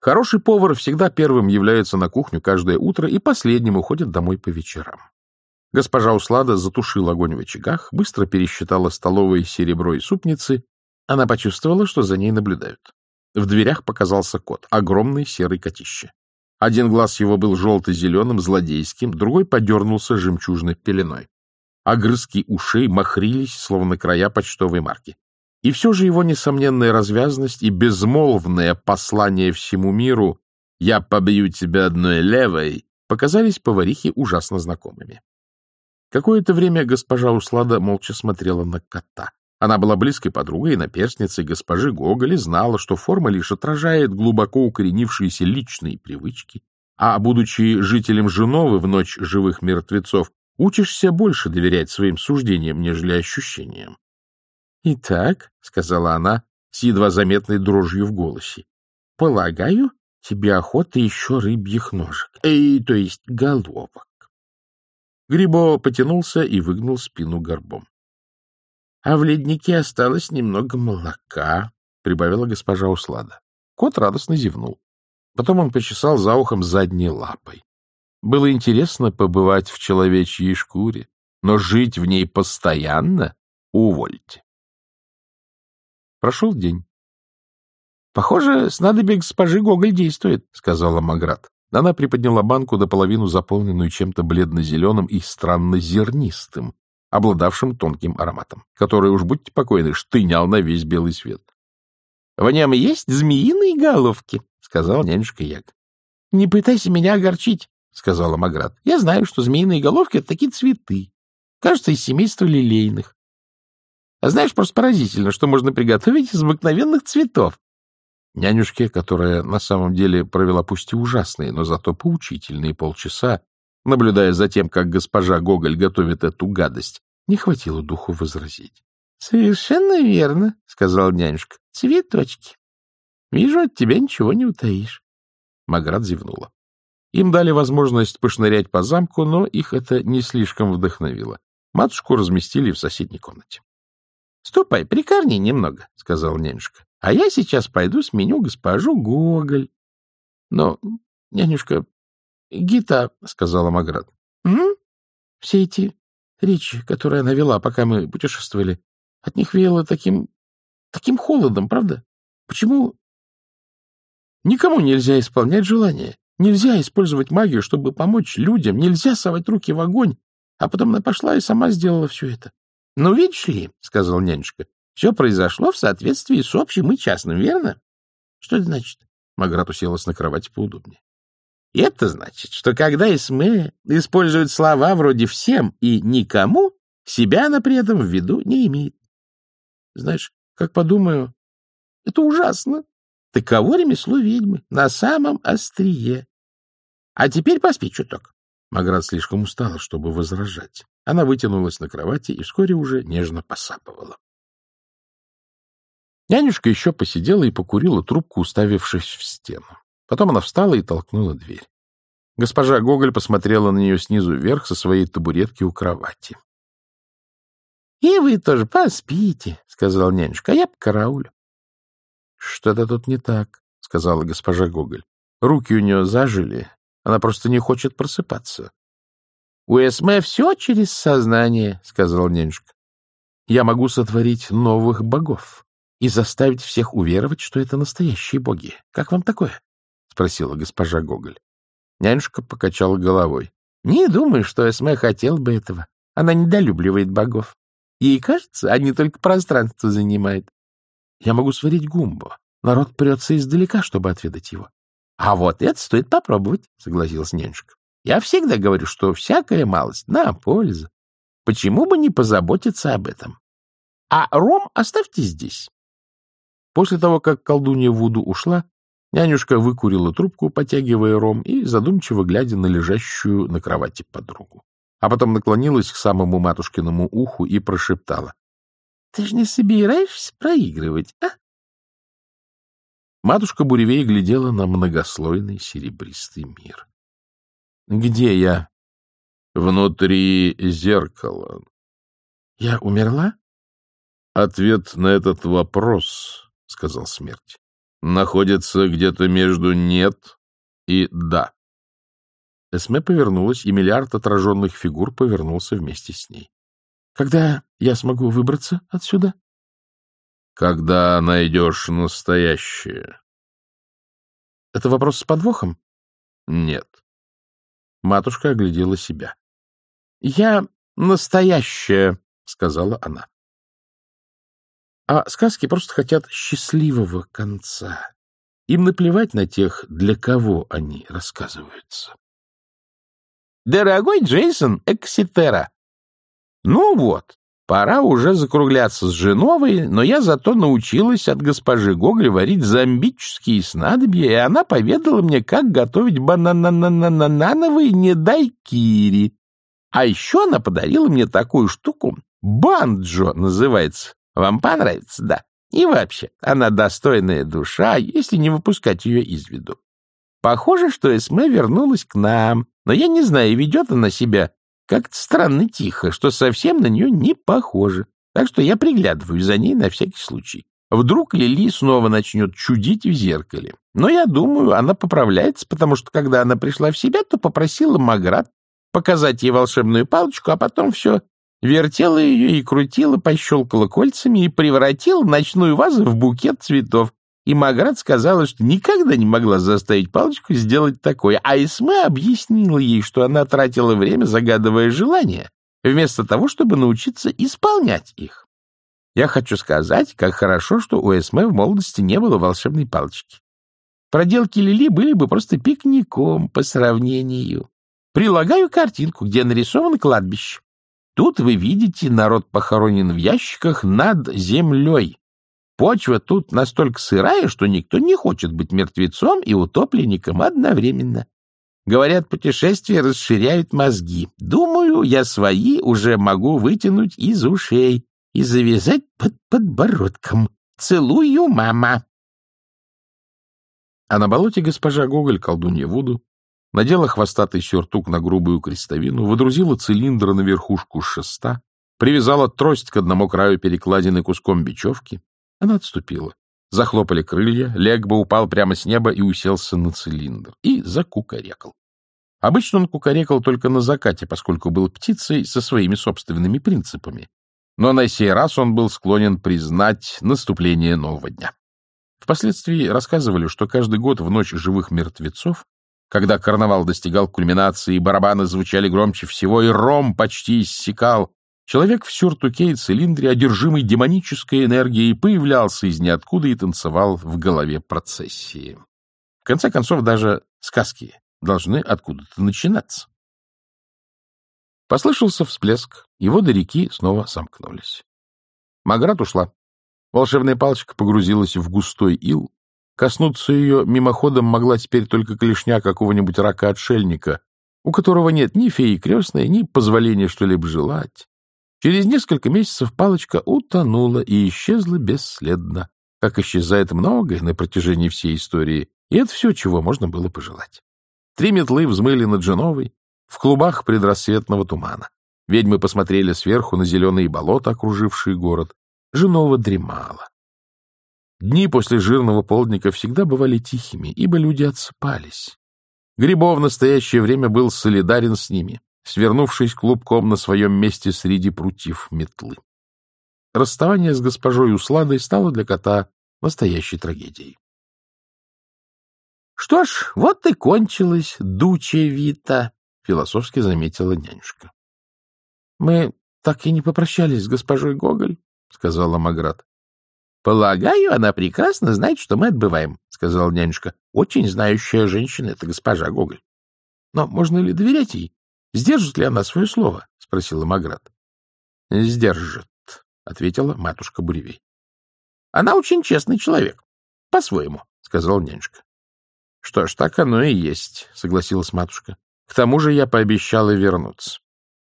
Хороший повар всегда первым является на кухню каждое утро и последним уходит домой по вечерам. Госпожа Услада затушила огонь в очагах, быстро пересчитала столовые серебро и супницы. Она почувствовала, что за ней наблюдают. В дверях показался кот, огромный серый котище. Один глаз его был желто-зеленым, злодейским, другой подернулся жемчужной пеленой. Огрызки ушей махрились, словно края почтовой марки. И все же его несомненная развязность и безмолвное послание всему миру «Я побью тебя одной левой» показались поварихе ужасно знакомыми. Какое-то время госпожа Услада молча смотрела на кота. Она была близкой подругой и наперстницей госпожи Гоголь и знала, что форма лишь отражает глубоко укоренившиеся личные привычки, а, будучи жителем Женовы в ночь живых мертвецов, учишься больше доверять своим суждениям, нежели ощущениям. — Итак, — сказала она с едва заметной дрожью в голосе, — полагаю, тебе охота еще рыбьих ножек, эй, то есть головок. Грибо потянулся и выгнул спину горбом. — А в леднике осталось немного молока, — прибавила госпожа Услада. Кот радостно зевнул. Потом он почесал за ухом задней лапой. Было интересно побывать в человечьей шкуре, но жить в ней постоянно — увольте. Прошел день. — Похоже, снадобье госпожи Гоголь действует, — сказала Маград. Она приподняла банку до половину заполненную чем-то бледно-зеленым и странно зернистым, обладавшим тонким ароматом, который, уж будьте покойны, штынял на весь белый свет. — В нем есть змеиные головки, — сказал нянюшка Яг. — Не пытайся меня огорчить, — сказала Маград. — Я знаю, что змеиные головки — это такие цветы. Кажется, из семейства лилейных. А знаешь, просто поразительно, что можно приготовить из обыкновенных цветов. Нянюшке, которая на самом деле провела пусть и ужасные, но зато поучительные полчаса, наблюдая за тем, как госпожа Гоголь готовит эту гадость, не хватило духу возразить. — Совершенно верно, — сказал нянюшка. — Цветочки. Вижу, от тебя ничего не утаишь. Маград зевнула. Им дали возможность пошнырять по замку, но их это не слишком вдохновило. Матушку разместили в соседней комнате. — Ступай, прикорни немного, — сказал нянюшка. — А я сейчас пойду сменю госпожу Гоголь. — Но, нянюшка, Гита, — сказала Маград, — все эти речи, которые она вела, пока мы путешествовали, от них веяло таким... таким холодом, правда? Почему никому нельзя исполнять желания? Нельзя использовать магию, чтобы помочь людям, нельзя совать руки в огонь, а потом она пошла и сама сделала все это. — Ну, видишь ли, — сказал нянюшка, — все произошло в соответствии с общим и частным, верно? — Что это значит? Маград уселась на кровати поудобнее. — Это значит, что когда Эсме использует слова вроде «всем» и «никому», себя она при этом в виду не имеет. Знаешь, как подумаю, это ужасно. Таково ремесло ведьмы на самом острие. А теперь поспи чуток. Маград слишком устала, чтобы возражать. Она вытянулась на кровати и вскоре уже нежно посапывала. Нянюшка еще посидела и покурила трубку, уставившись в стену. Потом она встала и толкнула дверь. Госпожа Гоголь посмотрела на нее снизу вверх со своей табуретки у кровати. — И вы тоже поспите, — сказал нянюшка, — а я покараулю. — Что-то тут не так, — сказала госпожа Гоголь. Руки у нее зажили, она просто не хочет просыпаться. — У Эсме все через сознание, — сказал нянюшка. — Я могу сотворить новых богов и заставить всех уверовать, что это настоящие боги. Как вам такое? — спросила госпожа Гоголь. Нянюшка покачала головой. — Не думаю, что Эсме хотел бы этого. Она недолюбливает богов. Ей кажется, они только пространство занимают. Я могу сварить гумбо. Народ прется издалека, чтобы отведать его. — А вот это стоит попробовать, — согласилась нянюшка. Я всегда говорю, что всякая малость на пользу. Почему бы не позаботиться об этом? А ром оставьте здесь. После того, как колдунья Вуду ушла, нянюшка выкурила трубку, потягивая ром и задумчиво глядя на лежащую на кровати подругу. А потом наклонилась к самому матушкиному уху и прошептала. — Ты же не собираешься проигрывать, а? Матушка Буревей глядела на многослойный серебристый мир. Где я? Внутри зеркала. Я умерла? Ответ на этот вопрос, сказал смерть, находится где-то между «нет» и «да». Эсме повернулась, и миллиард отраженных фигур повернулся вместе с ней. — Когда я смогу выбраться отсюда? — Когда найдешь настоящее. — Это вопрос с подвохом? — Нет. Матушка оглядела себя. — Я настоящая, — сказала она. А сказки просто хотят счастливого конца. Им наплевать на тех, для кого они рассказываются. Дорогой Джейсон Экситера, ну вот, пора уже закругляться с Женовой, но я зато научилась от госпожи Гоголь варить зомбические снадобья, и она поведала мне, как готовить бананананановые недайкири. А еще она подарила мне такую штуку, банджо называется. Вам понравится, да? И вообще, она достойная душа, если не выпускать ее из виду. Похоже, что Эсме вернулась к нам, но я не знаю, ведет она себя как-то странно тихо, что совсем на нее не похоже. Так что я приглядываю за ней на всякий случай. Вдруг Лили снова начнет чудить в зеркале. Но я думаю, она поправляется, потому что, когда она пришла в себя, то попросила Маград показать ей волшебную палочку, а потом все вертела ее и крутила, пощелкала кольцами и превратила ночную вазу в букет цветов. И Маград сказала, что никогда не могла заставить палочку сделать такое, а Исме объяснила ей, что она тратила время, загадывая желания, вместо того, чтобы научиться исполнять их. Я хочу сказать, как хорошо, что у Эсме в молодости не было волшебной палочки. Проделки Лили были бы просто пикником по сравнению. Прилагаю картинку, где нарисовано кладбище. Тут вы видите, народ похоронен в ящиках над землей. Почва тут настолько сырая, что никто не хочет быть мертвецом и утопленником одновременно. Говорят, путешествия расширяют мозги. Думаю, я свои уже могу вытянуть из ушей и завязать под подбородком. Целую, мама. А на болоте госпожа Гоголь, колдунья Вуду, надела хвостатый сюртук на грубую крестовину, выдрузила цилиндр на верхушку шеста, привязала трость к одному краю перекладины куском бечевки, она отступила. Захлопали крылья, Легба упал прямо с неба и уселся на цилиндр. И закукарекал. Обычно он кукарекал только на закате, поскольку был птицей со своими собственными принципами. Но на сей раз он был склонен признать наступление нового дня. Впоследствии рассказывали, что каждый год в ночь живых мертвецов, когда карнавал достигал кульминации, барабаны звучали громче всего, и ром почти иссякал, Человек в сюртуке и цилиндре, одержимый демонической энергией, появлялся из ниоткуда и танцевал в голове процессии. В конце концов, даже сказки должны откуда-то начинаться. Послышался всплеск, и воды реки снова сомкнулись. Маград ушла. Волшебная палочка погрузилась в густой ил. Коснуться ее мимоходом могла теперь только клешня какого-нибудь рака-отшельника, у которого нет ни феи крестной, ни позволения что-либо желать. Через несколько месяцев палочка утонула и исчезла бесследно, как исчезает многое на протяжении всей истории, и это все, чего можно было пожелать. Три метлы взмыли над Женовой в клубах предрассветного тумана. Ведьмы посмотрели сверху на зеленые болота, окружившие город. Женова дремала. Дни после жирного полдника всегда бывали тихими, ибо люди отсыпались. Грибов в настоящее время был солидарен с ними свернувшись клубком на своем месте среди прутьев метлы. Расставание с госпожой Усладой стало для кота настоящей трагедией. — Что ж, вот и кончилась дуча Вита, — философски заметила нянюшка. — Мы так и не попрощались с госпожой Гоголь, — сказала Маград. — Полагаю, она прекрасно знает, что мы отбываем, — сказала нянюшка. — Очень знающая женщина — это госпожа Гоголь. Но можно ли доверять ей? — Сдержит ли она свое слово? — спросила Маград. — Сдержит, — ответила матушка Буревей. — Она очень честный человек. — По-своему, — сказал нянюшка. — Что ж, так оно и есть, — согласилась матушка. — К тому же я пообещала вернуться.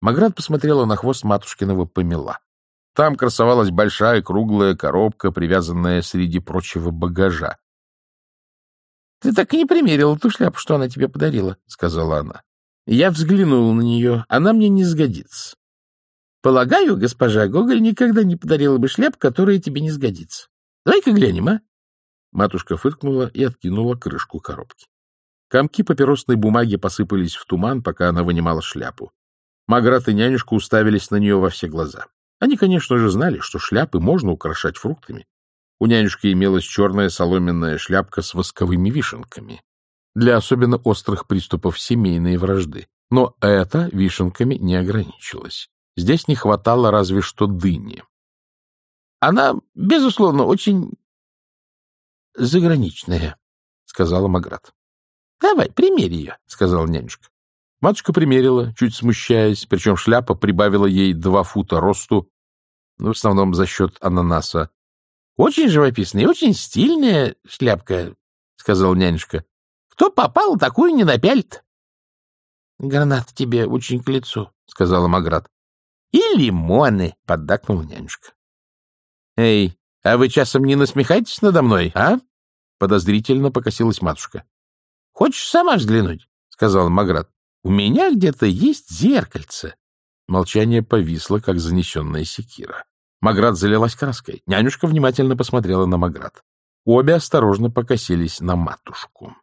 Маград посмотрела на хвост матушкиного помела. Там красовалась большая круглая коробка, привязанная среди прочего багажа. — Ты так и не примерила ту шляпу, что она тебе подарила, — сказала она. Я взглянул на нее. Она мне не сгодится. Полагаю, госпожа Гоголь никогда не подарила бы шляп, которая тебе не сгодится. Давай-ка глянем, а? Матушка фыркнула и откинула крышку коробки. Комки папиросной бумаги посыпались в туман, пока она вынимала шляпу. Маград и нянюшка уставились на нее во все глаза. Они, конечно же, знали, что шляпы можно украшать фруктами. У нянюшки имелась черная соломенная шляпка с восковыми вишенками для особенно острых приступов семейной вражды. Но это вишенками не ограничилось. Здесь не хватало разве что дыни. Она, безусловно, очень заграничная, — сказала Маград. — Давай, примерь ее, — сказала нянюшка. Матушка примерила, чуть смущаясь, причем шляпа прибавила ей два фута росту, ну, в основном за счет ананаса. — Очень живописная и очень стильная шляпка, — сказала нянюшка. — Кто попал, такую не напялит. — Гранат тебе очень к лицу, — сказала Маград. — И лимоны, — поддакнула нянюшка. — Эй, а вы часом не насмехаетесь надо мной, а? Подозрительно покосилась матушка. — Хочешь сама взглянуть? — сказал Маград. — У меня где-то есть зеркальце. Молчание повисло, как занесенная секира. Маград залилась краской. Нянюшка внимательно посмотрела на Маград. Обе осторожно покосились на матушку. —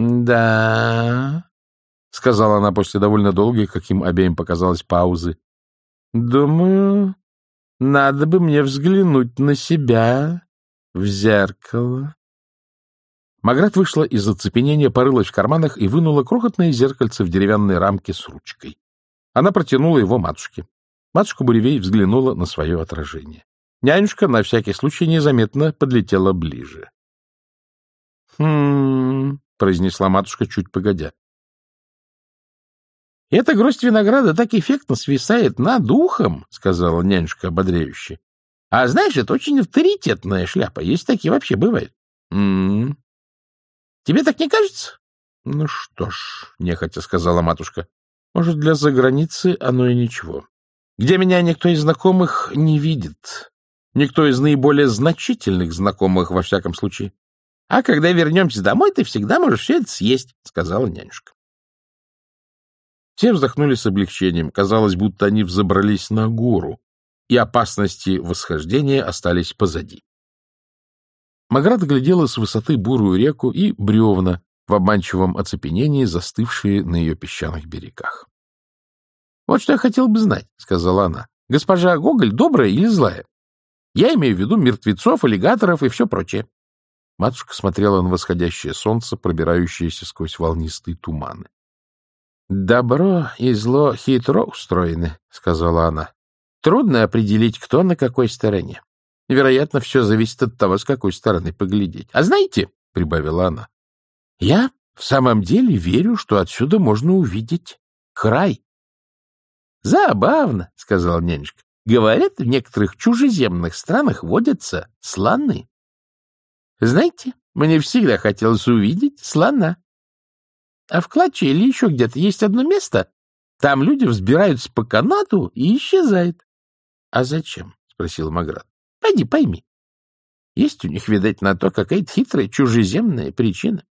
Да, — сказала она после довольно долгой, каким обеим показалось, паузы. — Думаю, надо бы мне взглянуть на себя в зеркало. Маград вышла из оцепенения, порылась в карманах и вынула крохотное зеркальце в деревянной рамке с ручкой. Она протянула его матушке. Матушка Буревей взглянула на свое отражение. Нянюшка на всякий случай незаметно подлетела ближе. — Хм... — произнесла матушка чуть погодя. — Эта гроздь винограда так эффектно свисает над ухом, — сказала нянюшка ободряюще. — А знаешь, это очень авторитетная шляпа. Есть такие вообще бывают. М-м. — Тебе так не кажется? — Ну что ж, — нехотя сказала матушка. — Может, для заграницы оно и ничего. Где меня никто из знакомых не видит. Никто из наиболее значительных знакомых, во всяком случае. А когда вернемся домой, ты всегда можешь все это съесть, — сказала нянюшка. Все вздохнули с облегчением. Казалось, будто они взобрались на гору, и опасности восхождения остались позади. Маград глядела с высоты бурую реку и бревна в обманчивом оцепенении, застывшие на ее песчаных берегах. — Вот что я хотел бы знать, — сказала она. — Госпожа Гоголь добрая или злая? Я имею в виду мертвецов, аллигаторов и все прочее. Матушка смотрела на восходящее солнце, пробирающееся сквозь волнистые туманы. «Добро и зло хитро устроены», — сказала она. «Трудно определить, кто на какой стороне. Вероятно, все зависит от того, с какой стороны поглядеть. А знаете, — прибавила она, — я в самом деле верю, что отсюда можно увидеть край». «Забавно», — сказал нянюшка. «Говорят, в некоторых чужеземных странах водятся слоны. Знаете, мне всегда хотелось увидеть слона. А в Клатче или еще где-то есть одно место. Там люди взбираются по канату и исчезают. — А зачем? — спросил Маград. — Пойди пойми. Есть у них, видать, на то какая-то хитрая чужеземная причина.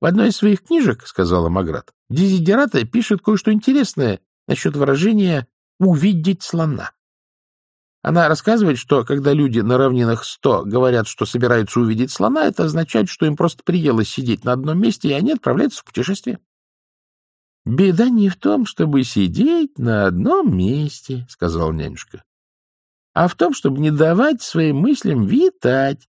В одной из своих книжек, — сказала Маград, — Дезидерата пишет кое-что интересное насчет выражения «увидеть слона». Она рассказывает, что когда люди на равнинах сто говорят, что собираются увидеть слона, это означает, что им просто приелось сидеть на одном месте, и они отправляются в путешествие. — Беда не в том, чтобы сидеть на одном месте, — сказал нянюшка, — а в том, чтобы не давать своим мыслям витать.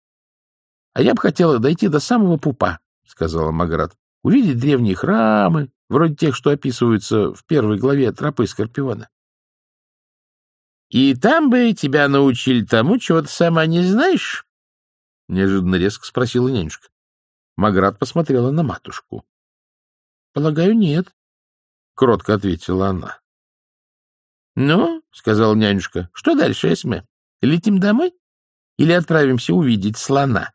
— А я бы хотела дойти до самого пупа, — сказала Маград, — увидеть древние храмы, вроде тех, что описываются в первой главе «Тропы Скорпиона». И там бы тебя научили тому, чего ты сама не знаешь? — неожиданно резко спросила нянюшка. Маград посмотрела на матушку. — Полагаю, нет, — кротко ответила она. — Ну, — сказала нянюшка, — что дальше, Эсме? Летим домой? Или отправимся увидеть слона?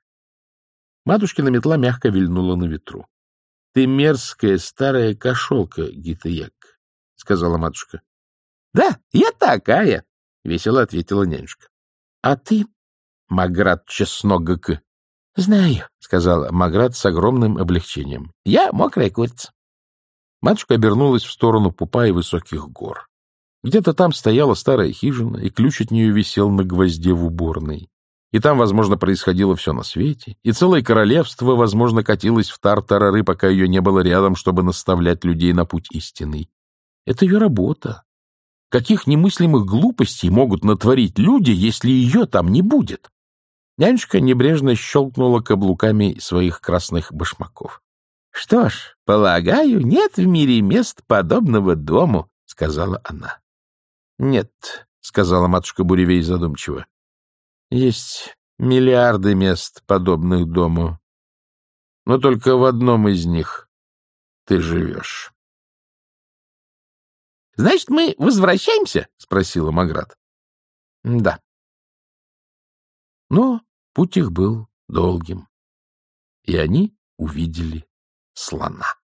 Матушкина метла мягко вильнула на ветру. — Ты мерзкая старая кошелка, Гитаяк, — сказала матушка. — Да, я такая, — весело ответила нянюшка. — А ты, Маград Чесногок? — Знаю, — сказала Маград с огромным облегчением. — Я мокрая курица. Матушка обернулась в сторону пупа и высоких гор. Где-то там стояла старая хижина, и ключ от нее висел на гвозде в уборной. и там, возможно, происходило все на свете, и целое королевство, возможно, катилось в тартарары, пока ее не было рядом, чтобы наставлять людей на путь истинный. Это ее работа. Каких немыслимых глупостей могут натворить люди, если ее там не будет? Нянюшка небрежно щелкнула каблуками своих красных башмаков. — Что ж, полагаю, нет в мире мест подобного дому, — сказала она. — Нет, — сказала матушка Буревей задумчиво. Есть миллиарды мест, подобных дому. Но только в одном из них ты живешь. — Значит, мы возвращаемся? — спросила Маград. — Да. Но путь их был долгим, и они увидели слона.